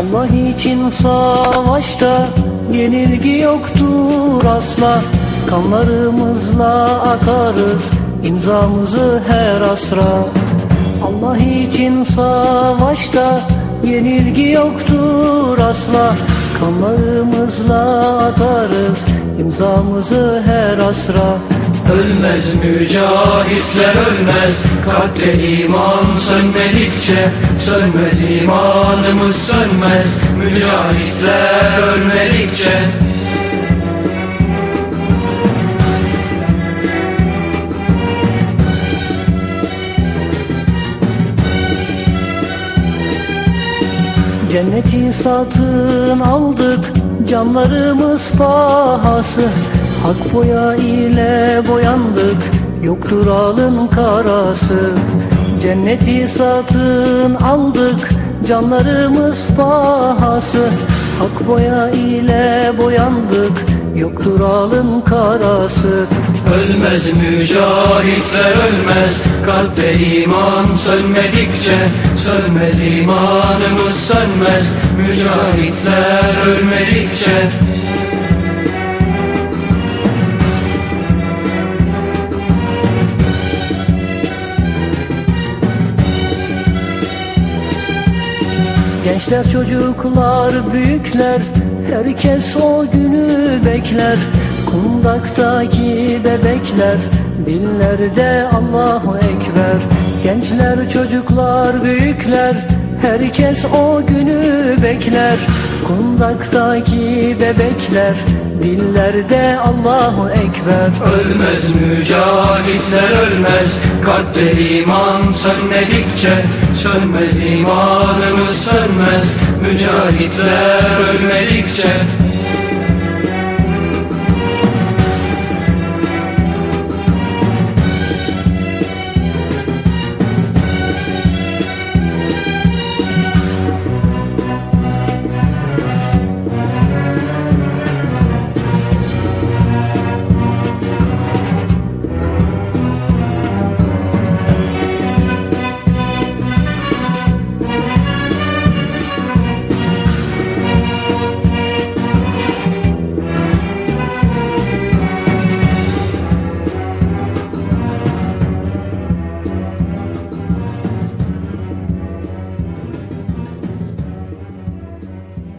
Allah için savaşta yenilgi yoktur asla. Kanlarımızla atarız imzamızı her asra. Allah için savaşta yenilgi yoktur asla. Kanlarımızla atarız imzamızı her asra Ölmez mücahitler ölmez. Kalpte iman sönmedikçe Sönmez imanımız sönmez. Mücahitler ölmedikçe. Cenneti satın aldık canlarımız pahası Hak boya ile boyandık yoktur alın karası. Cenneti satın aldık canlarımız pahası. Hak boya ile boyandık yoktur alın karası. Ölmez mücahitler ölmez. Kalpte iman sönmedikçe Sönmez imanımız sönmez. Mücahitler ölmedikçe Gençler çocuklar büyükler Herkes o günü bekler. Kundaktaki bebekler Dillerde Allahu Ekber. Gençler çocuklar büyükler Herkes o günü bekler Kundaktaki bebekler Dillerde Allahu Ekber. Ölmez mücahitler ölmez. Kalpte iman sönmedikçe Sönmez imanımız sönmez. Mücahitler ölmedikçe